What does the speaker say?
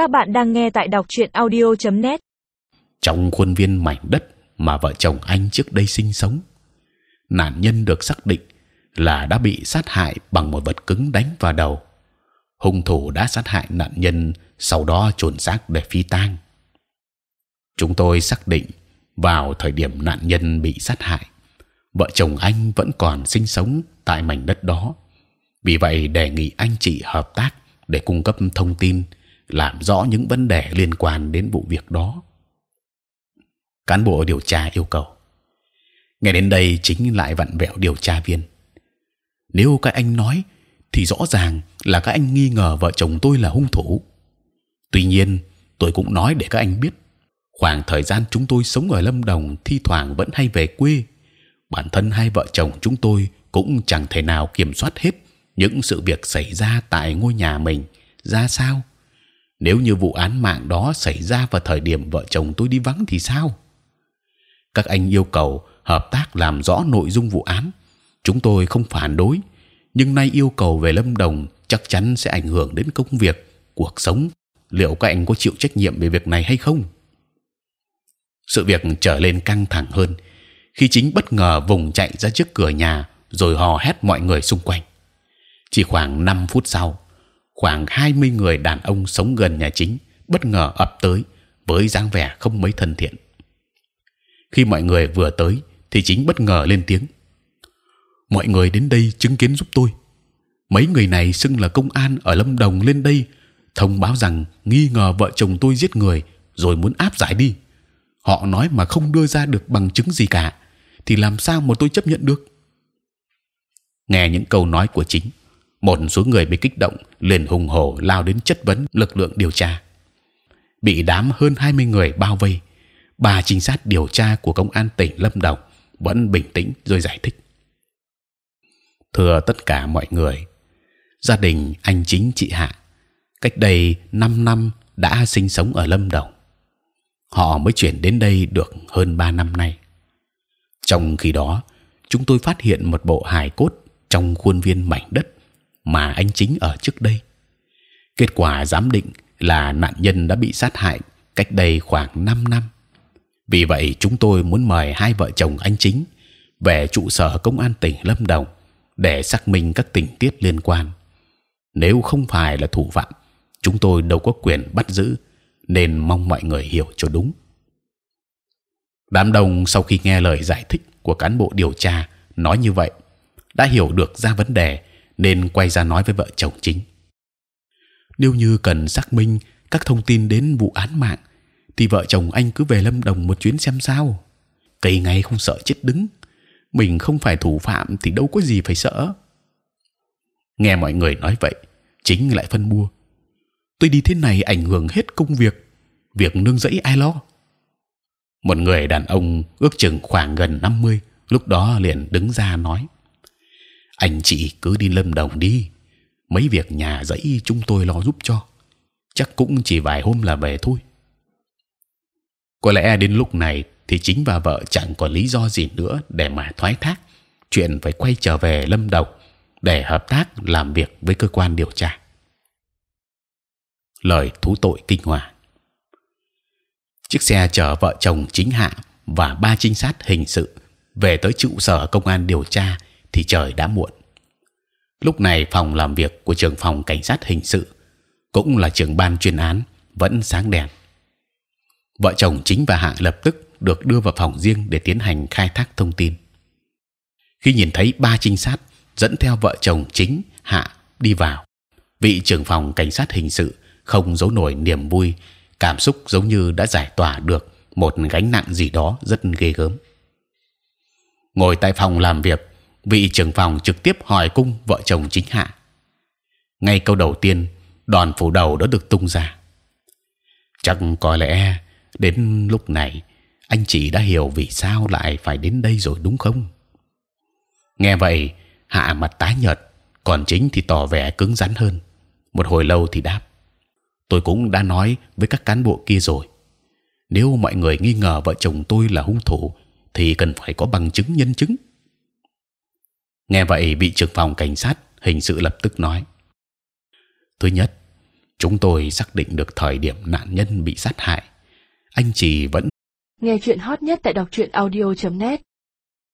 Các bạn đang nghe tại đọc truyện audio.net. Trong khuôn viên mảnh đất mà vợ chồng anh trước đây sinh sống, nạn nhân được xác định là đã bị sát hại bằng một vật cứng đánh vào đầu. Hung thủ đã sát hại nạn nhân, sau đó chôn xác để phi tang. Chúng tôi xác định vào thời điểm nạn nhân bị sát hại, vợ chồng anh vẫn còn sinh sống tại mảnh đất đó. Vì vậy đề nghị anh chị hợp tác để cung cấp thông tin, làm rõ những vấn đề liên quan đến vụ việc đó. Cán bộ điều tra yêu cầu. Nghe đến đây chính lại vặn vẹo điều tra viên. Nếu các anh nói, thì rõ ràng là các anh nghi ngờ vợ chồng tôi là hung thủ. Tuy nhiên, tôi cũng nói để các anh biết, khoảng thời gian chúng tôi sống ở Lâm Đồng thi thoảng vẫn hay về quê. Bản thân hai vợ chồng chúng tôi cũng chẳng thể nào kiểm soát hết những sự việc xảy ra tại ngôi nhà mình ra sao. Nếu như vụ án mạng đó xảy ra vào thời điểm vợ chồng tôi đi vắng thì sao? Các anh yêu cầu hợp tác làm rõ nội dung vụ án, chúng tôi không phản đối. Nhưng nay yêu cầu về Lâm Đồng chắc chắn sẽ ảnh hưởng đến công việc, cuộc sống. Liệu các anh có chịu trách nhiệm về việc này hay không? Sự việc trở lên căng thẳng hơn khi chính bất ngờ vùng chạy ra trước cửa nhà rồi hò hét mọi người xung quanh. Chỉ khoảng 5 phút sau, khoảng 20 người đàn ông sống gần nhà chính bất ngờ ập tới với dáng vẻ không mấy thân thiện. Khi mọi người vừa tới, thì chính bất ngờ lên tiếng: mọi người đến đây chứng kiến giúp tôi. Mấy người này xưng là công an ở Lâm Đồng lên đây thông báo rằng nghi ngờ vợ chồng tôi giết người rồi muốn áp giải đi. Họ nói mà không đưa ra được bằng chứng gì cả, thì làm sao mà tôi chấp nhận được? Nghe những câu nói của chính, một số người bị kích động liền hùng hổ lao đến chất vấn lực lượng điều tra. Bị đám hơn 20 người bao vây, bà trinh sát điều tra của công an tỉnh Lâm Đồng vẫn bình tĩnh rồi giải thích. Thưa tất cả mọi người, gia đình anh chính chị Hạ cách đây 5 năm đã sinh sống ở Lâm Đồng. Họ mới chuyển đến đây được hơn 3 năm nay. Trong khi đó, chúng tôi phát hiện một bộ hài cốt trong khuôn viên mảnh đất mà anh chính ở trước đây. Kết quả giám định là nạn nhân đã bị sát hại cách đây khoảng 5 năm. Vì vậy chúng tôi muốn mời hai vợ chồng anh chính về trụ sở công an tỉnh Lâm Đồng để xác minh các tình tiết liên quan. Nếu không phải là thủ phạm, chúng tôi đâu có quyền bắt giữ, nên mong mọi người hiểu cho đúng. Đám đông sau khi nghe lời giải thích của cán bộ điều tra nói như vậy, đã hiểu được ra vấn đề, nên quay ra nói với vợ chồng chính. Nếu như cần xác minh các thông tin đến vụ án mạng, thì vợ chồng anh cứ về Lâm Đồng một chuyến xem sao. Cây ngay không sợ chết đứng, mình không phải thủ phạm thì đâu có gì phải sợ. Nghe mọi người nói vậy, chính lại phân bua. Tôi đi thế này ảnh hưởng hết công việc, việc nương dẫy ai lo? Một người đàn ông ước chừng khoảng gần 50 lúc đó liền đứng ra nói: anh chị cứ đi lâm đồng đi, mấy việc nhà dãy chúng tôi lo giúp cho, chắc cũng chỉ vài hôm là về thôi. Có lẽ đến lúc này thì chính và vợ chẳng còn lý do gì nữa để mà thoái thác. Chuyện phải quay trở về lâm đồng để hợp tác làm việc với cơ quan điều tra. Lời thú tội kinh hoàng. Chiếc xe chở vợ chồng chính hạ và ba trinh sát hình sự về tới trụ sở công an điều tra thì trời đã muộn lúc này phòng làm việc của trưởng phòng cảnh sát hình sự cũng là trưởng ban chuyên án vẫn sáng đèn vợ chồng chính và hạ lập tức được đưa vào phòng riêng để tiến hành khai thác thông tin. Khi nhìn thấy ba trinh sát dẫn theo vợ chồng chính hạ đi vào, vị trưởng phòng cảnh sát hình sự không giấu nổi niềm vui, cảm xúc giống như đã giải tỏa được một gánh nặng gì đó rất ghê gớm. Ngồi tại phòng làm việc, vị trưởng phòng trực tiếp hỏi cung vợ chồng chính hạ. Ngay câu đầu tiên, đòn phủ đầu đã được tung ra. Chắc có lẽ đến lúc này anh chị đã hiểu vì sao lại phải đến đây rồi đúng không? Nghe vậy, hạ mặt tái nhợt, còn chính thì tỏ vẻ cứng rắn hơn. Một hồi lâu thì đáp: tôi cũng đã nói với các cán bộ kia rồi. Nếu mọi người nghi ngờ vợ chồng tôi là hung thủ, thì cần phải có bằng chứng nhân chứng. Nghe vậy, bị trưởng phòng cảnh sát hình sự lập tức nói: thứ nhất, chúng tôi xác định được thời điểm nạn nhân bị sát hại. Anh chỉ vẫn Nghe chuyện hot nhất tại đọc truyện audio.net